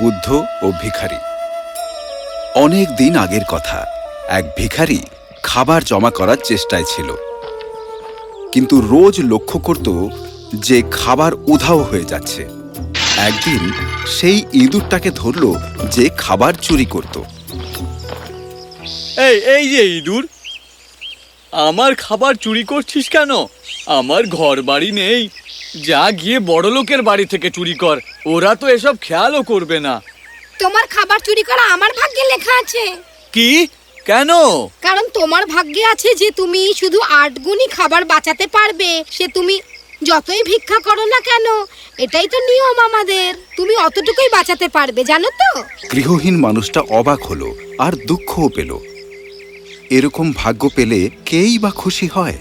বুদ্ধ ও ভিখারি। অনেক দিন আগের কথা, এক ভিখারি খাবার জমা করার চেষ্টায় ছিল। কিন্তু রোজ লক্ষ্য করত যে খাবার উধাও হয়ে যাচ্ছে। একদিন সেই ইঁদুরটাকে ধরল যে খাবার চুরি করত। এই যে ইঁদুর আমার খাবার চুরি করছিস কেন? আমার ঘর বাড়ি নেই। যা গিয়ে বড় লোকের বাড়ি থেকে চুরি কর। ওরা তো এসব খেয়ালও করবে না। তোমার খাবার চুরি করা আমার ভাগ্যে লেখা আছে। কি? কেন? কারণ তোমার ভাগ্যে আছে যে তুমি শুধু আট গুণই খাবার বাঁচাতে পারবে। সে তুমি যতই ভিক্ষা করো না কেন এটাই তো নিয়ম আমাদের। তুমি অতটুকুই বাঁচাতে পারবে জানো তো? গৃহহীন মানুষটা অবাক হলো আর দুঃখও পেল। এরকম ভাগ্য পেলে কেই বা খুশি হয়?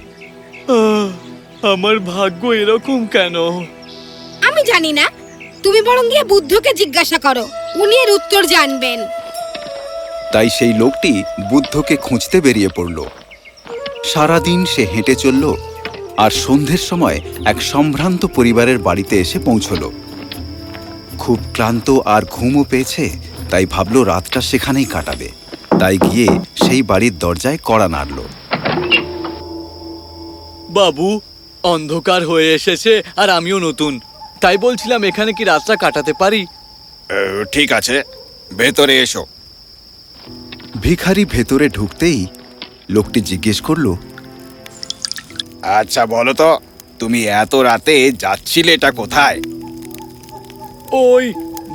আহ, আমার ভাগ্য এরকম কেন? আমি জানি না। তুমি বরং গিয়ে বুদ্ধকে জিজ্ঞাসা করো। উনি এর উত্তর জানবেন। তাই সেই লোকটি বুদ্ধকে খুঁজতে বেরিয়ে পড়ল। সারাদিন সে হেঁটে চলল আর সন্ধ্যের সময় এক সম্ভ্রান্ত পরিবারের বাড়িতে এসে পৌঁছল। খুব ক্লান্ত আর ঘুমও পেয়েছে তাই ভাবল রাতটা সেখানেই কাটাবে। তাই গিয়ে সেই বাড়ির দরজায় কড়া নাড়ল। বাবু অন্ধকার হয়ে এসেছে আর আমিও নতুন। তাই বলছিলাম এখানে কি রাতটা কাটাতে পারি? ঠিক আছে ভেতরে এসো। ভিখারি ভেতরে ঢুকতেই লোকটি জিজ্ঞেস করল আচ্ছা বলো তো তুমি এত রাতে যাচ্ছিলে এটা কোথায়? ওই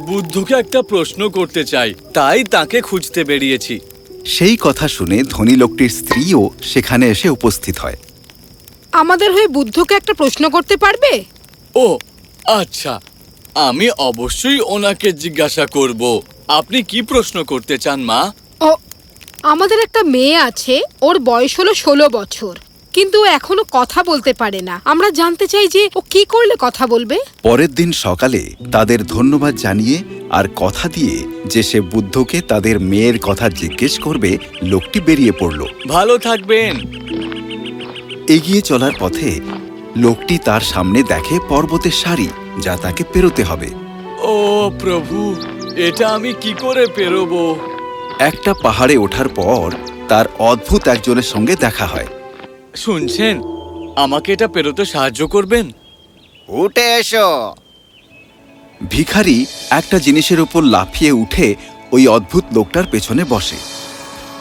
বুদ্ধকে একটা প্রশ্ন করতে চাই তাই তাকে খুঁজতে বেরিয়েছি। সেই কথা শুনে ধনী লোকটির স্ত্রীও সেখানে এসে উপস্থিত হয়। আমাদের হয়ে বুদ্ধকে একটা প্রশ্ন করতে পারবে? ও আচ্ছা। আমি অবশ্যই ওনাকে জিজ্ঞাসা করব। আপনি কি প্রশ্ন করতে চান মা? ও আমাদের একটা মেয়ে আছে ওর বয়স হলো ষোলো বছর কিন্তু ও এখনও কথা বলতে পারে না। আমরা জানতে চাই যে ও কি করলে কথা বলবে? পরের দিন সকালে তাদের ধন্যবাদ জানিয়ে আর কথা দিয়ে যে সে বুদ্ধকে তাদের মেয়ের কথা জিজ্ঞেস করবে লোকটি বেরিয়ে পড়ল। ভালো থাকবেন। এগিয়ে চলার পথে লোকটি তার সামনে দেখে পর্বতের সারি যা তাকে পেরোতে হবে। ও প্রভু এটা আমি কি করে পেরোব? একটা পাহাড়ে ওঠার পর তার অদ্ভুত একজনের সঙ্গে দেখা হয়। শুনছেন আমাকে এটা পেরোতে সাহায্য করবেন? উঠে এসো। ভিখারি একটা জিনিসের উপর লাফিয়ে উঠে ওই অদ্ভুত লোকটার পেছনে বসে।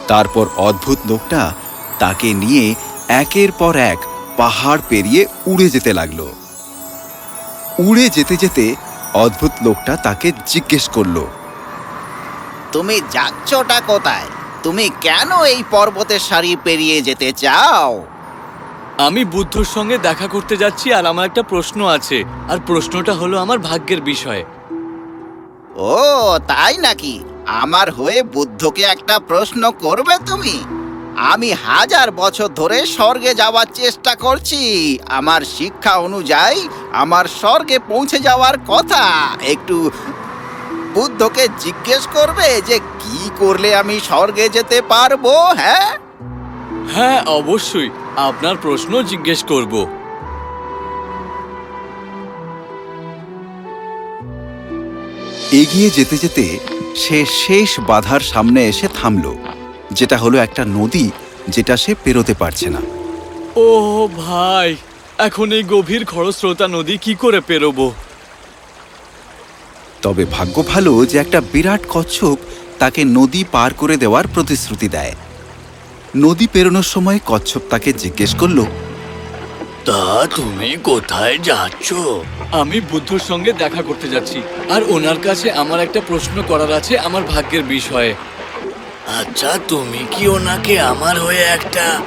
তারপর অদ্ভুত লোকটা তাকে নিয়ে একের পর এক পাহাড় পেরিয়ে উড়ে যেতে লাগল। উড়ে যেতে যেতে অদ্ভুত লোকটা তাকে জিজ্ঞেস করল, তুমি যাচ্ছটা কোথায়? তুমি কেন এই পর্বতের সারি পেরিয়ে যেতে চাও? আমি বুদ্ধর সঙ্গে দেখা করতে যাচ্ছি আর আমার একটা প্রশ্ন আছে। আর প্রশ্নটা হলো আমার ভাগ্যের বিষয়ে। ও তাই নাকি? আমার হয়ে বুদ্ধকে একটা প্রশ্ন করবে তুমি? আমি হাজার বছর ধরে স্বর্গে যাওয়ার চেষ্টা করছি। আমার শিক্ষা অনুযায়ী আমার স্বর্গে পৌঁছে যাওয়ার কথা। একটু বুদ্ধকে জিজ্ঞেস করবে যে কি করলে আমি স্বর্গে যেতে পারব হ্যাঁ? হ্যাঁ অবশ্যই। আপনার প্রশ্ন জিজ্ঞেস করব। এগিয়ে যেতে যেতে সে শেষ বাধার সামনে এসে থামল যেটা হলো একটা নদী যেটা সে পেরোতে পারছে না। ও ভাই এখন এই গভীর খরস্রোতা নদী কি করে পেরোবো? তবে ভাগ্য ভালো যে একটা বিরাট কচ্ছপ তাকে নদী পার করে দেওয়ার প্রতিশ্রুতি দেয়। নদী পেরোনোর সময় কচ্ছপ তাকে জিজ্ঞেস করল তা তুমি কোথায় যাচ্ছ? আমি বুদ্ধর সঙ্গে দেখা করতে যাচ্ছি আর ওনার কাছে আমার একটা প্রশ্ন করার আছে আমার ভাগ্যের বিষয়ে। আচ্ছা তুমি কি ওনাকে আমার হয়ে একটা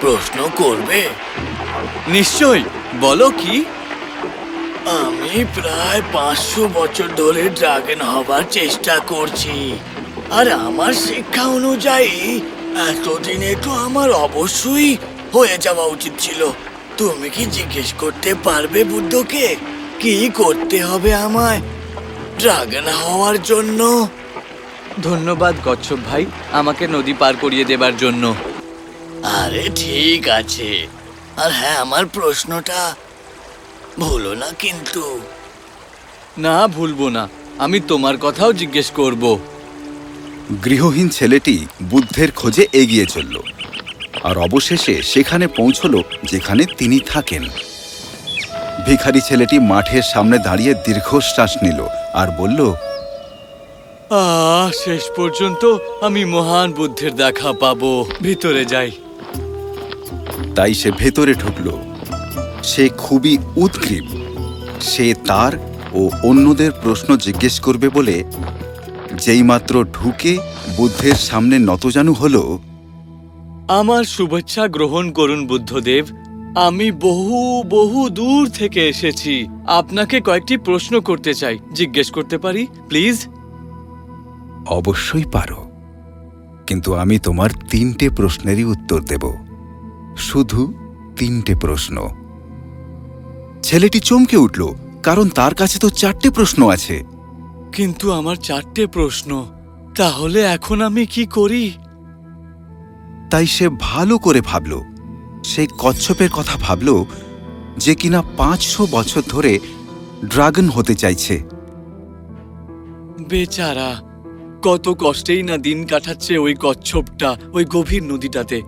প্রশ্ন করবে? নিশ্চয় বলো কি? আমি প্রায় পাঁচশো বছর ধরে ড্রাগন হবার চেষ্টা করছি আর আমার শিক্ষা অনুযায়ী এতদিনে তো আমার অবশ্যই হয়ে যাওয়া উচিত ছিল। তুমি কি জিজ্ঞেস করতে পারবে বুদ্ধকে? কি করতে হবে আমায়? ড্রাগন হওয়ার জন্য। ধন্যবাদ কচ্ছপ ভাই আমাকে নদী পার করিয়ে দেবার জন্য। আরে ঠিক আছে। আর হ্যাঁ আমার প্রশ্নটা ভুলো না কিন্তু। না ভুলবো না আমি তোমার কথাও জিজ্ঞেস করব। গৃহহীন ছেলেটি বুদ্ধের খোঁজে এগিয়ে চলল আর অবশেষে সেখানে পৌঁছল যেখানে তিনি থাকেন। ভিখারি ছেলেটি মাঠের সামনে দাঁড়িয়ে দীর্ঘশ্বাস নিল আর বলল আহ শেষ পর্যন্ত আমি মহান বুদ্ধের দেখা পাবো। ভিতরে যাই। তাই সে ভেতরে ঢুকল। সে খুবই উদ্গ্রীব সে তার ও অন্যদের প্রশ্ন জিজ্ঞেস করবে বলে যেইমাত্র ঢুকে বুদ্ধের সামনে নতজানু হলো আমার শুভেচ্ছা গ্রহণ করুন বুদ্ধদেব। আমি বহু বহু দূর থেকে এসেছি। আপনাকে কয়েকটি প্রশ্ন করতে চাই। জিজ্ঞেস করতে পারি প্লিজ? অবশ্যই পারো। কিন্তু আমি তোমার তিনটে প্রশ্নেরই উত্তর দেব। শুধু তিনটে প্রশ্ন। ছেলেটি চমকে উঠল কারণ তার কাছে তো চারটে প্রশ্ন আছে। কিন্তু আমার চারটে প্রশ্ন। তাহলে এখন আমি কি করি? তাই সে ভালো করে ভাবল। সে কচ্ছপের কথা ভাবল যে কিনা পাঁচশো বছর ধরে ড্রাগন হতে চাইছে। বেচারা কত কষ্টেই না দিন কাটাচ্ছে ওই কচ্ছপটা ওই গভীর নদীটাতে।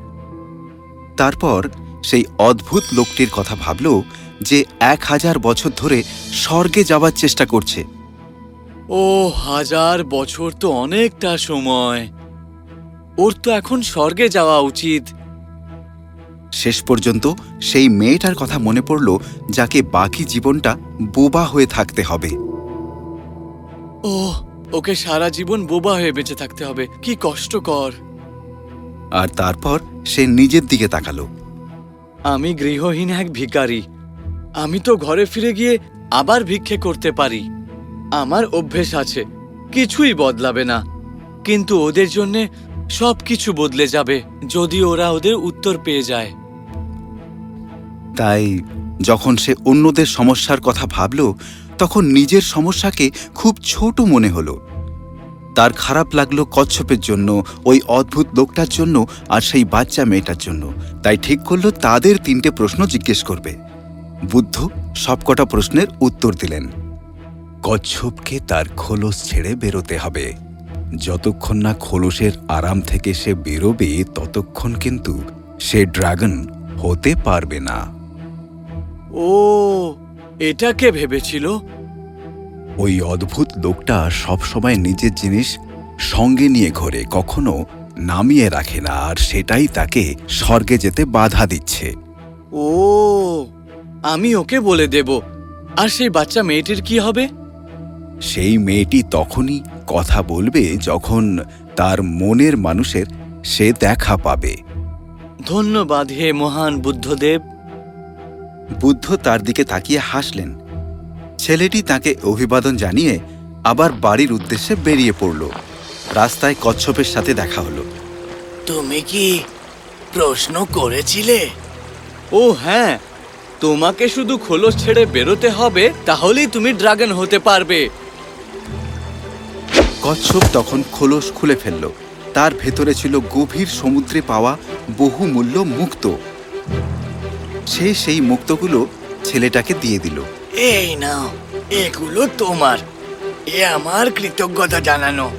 তারপর সেই অদ্ভুত লোকটির কথা ভাবল যে এক হাজার বছর ধরে স্বর্গে যাবার চেষ্টা করছে। ও হাজার বছর তো অনেকটা সময়। ওর তো এখন স্বর্গে যাওয়া উচিত। শেষ পর্যন্ত সেই মেয়েটার কথা মনে পড়ল যাকে বাকি জীবনটা বোবা হয়ে থাকতে হবে। ও ওকে সারা জীবন বোবা হয়ে বেঁচে থাকতে হবে। কি কষ্টকর। আর তারপর সে নিজের দিকে তাকালো। আমি গৃহহীন এক ভিখারি। আমি তো ঘরে ফিরে গিয়ে আবার ভিক্ষে করতে পারি। আমার অভ্যেস আছে, কিছুই বদলাবে না। কিন্তু ওদের জন্যে সব কিছু বদলে যাবে, যদি ওরা ওদের উত্তর পেয়ে যায়। তাই যখন সে অন্যদের সমস্যার কথা ভাবল, তখন নিজের সমস্যাকে খুব ছোট মনে হলো। তার খারাপ লাগল কচ্ছপের জন্য, ওই অদ্ভুত লোকটার জন্য আর সেই বাচ্চা মেয়েটার জন্য। তাই ঠিক করল তাদের তিনটে প্রশ্ন জিজ্ঞেস করবে। বুদ্ধ সবকটা প্রশ্নের উত্তর দিলেন। কচ্ছপকে তার খোলস ছেড়ে বেরোতে হবে। যতক্ষণ না খোলসের আরাম থেকে সে বেরোবে ততক্ষণ কিন্তু সে ড্রাগন হতে পারবে না। ও এটা কে ভেবেছিল? ওই অদ্ভুত লোকটা সবসময় নিজের জিনিস সঙ্গে নিয়ে ঘোরে কখনো নামিয়ে রাখে না আর সেটাই তাকে স্বর্গে যেতে বাধা দিচ্ছে। ও আমি ওকে বলে দেব। আর সেই বাচ্চা মেয়েটির কি হবে? সেই মেয়েটি তখনই কথা বলবে যখন তার মনের মানুষের সে দেখা পাবে। ধন্যবাদ হে মহান বুদ্ধদেব। বুদ্ধ তার দিকে তাকিয়ে হাসলেন। ছেলেটি তাকে অভিবাদন জানিয়ে আবার বাড়ির উদ্দেশ্যে বেরিয়ে পড়ল। রাস্তায় কচ্ছপের সাথে দেখা হলো। তুমি কি প্রশ্ন করেছিলে? ও হ্যাঁ তোমাকে শুধু খোলস ছেড়ে বেরোতে হবে তাহলেই তুমি ড্রাগন হতে পারবে। কচ্ছপ তখন খোলস খুলে ফেলল। তার ভেতরে ছিল গভীর সমুদ্রে পাওয়া বহুমূল্য মুক্ত। সে সেই মুক্তগুলো ছেলেটাকে দিয়ে দিল। এই নাও এগুলো তোমার। এ আমার কৃতজ্ঞতা জানানো।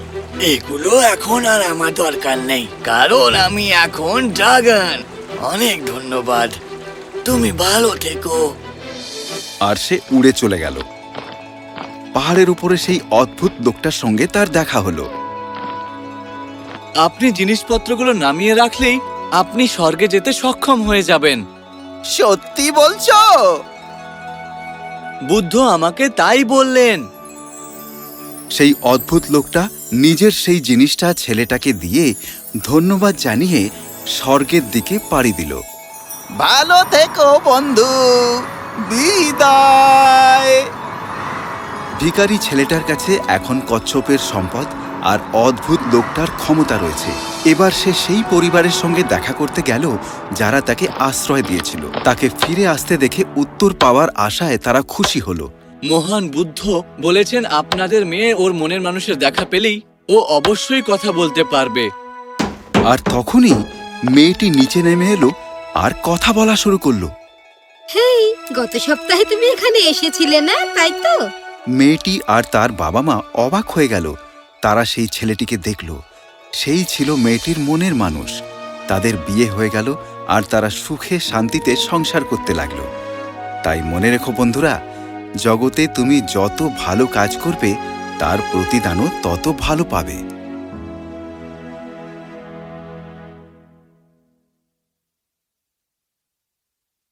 এগুলো এখন আর আমার দরকার নেই কারণ আমি এখন ড্রাগন। অনেক ধন্যবাদ। তুমি ভালো থেকো। আর সে উড়ে চলে গেল। পাহাড়ের উপরে সেই অদ্ভুত লোকটার সঙ্গে তার দেখা হলো। আপনি জিনিসপত্রগুলো নামিয়ে রাখলেই আপনি স্বর্গে যেতে সক্ষম হয়ে যাবেন। সত্যি বলছো? বুদ্ধ আমাকে তাই বললেন। সেই অদ্ভুত লোকটা নিজের সেই জিনিসটা ছেলেটাকে দিয়ে ধন্যবাদ জানিয়ে স্বর্গের দিকে পাড়ি দিল। ভালো থেকো বন্ধু। বিদায় ভিখারি ছেলেটার কাছে এখন কচ্ছপের সম্পদ আর অদ্ভুত লোকটার ক্ষমতা রয়েছে। এবার সে সেই পরিবারের সঙ্গে দেখা করতে গেল যারা তাকে আশ্রয় দিয়েছিল। তাকে ফিরে আসতে দেখে উত্তর পাওয়ার আশায় তারা খুশি হলো। মহান বুদ্ধ বলেছেন আপনাদের মেয়ে ওর মনের মানুষের দেখা পেলেই ও অবশ্যই কথা বলতে পারবে। আর তখনই মেয়েটি নিচে নেমে এলো আর কথা বলা শুরু করল। হেই গত সপ্তাহে তুমি এখানে এসেছিলে না তাই তো? মেয়েটি আর তার বাবা মা অবাক হয়ে গেল। তারা সেই ছেলেটিকে দেখল। সেই ছিল মেয়েটির মনের মানুষ। তাদের বিয়ে হয়ে গেল আর তারা সুখে শান্তিতে সংসার করতে লাগল। তাই মনে রেখো বন্ধুরা, জগতে তুমি যত ভালো কাজ করবে, তার প্রতিদানও তত ভালো পাবে।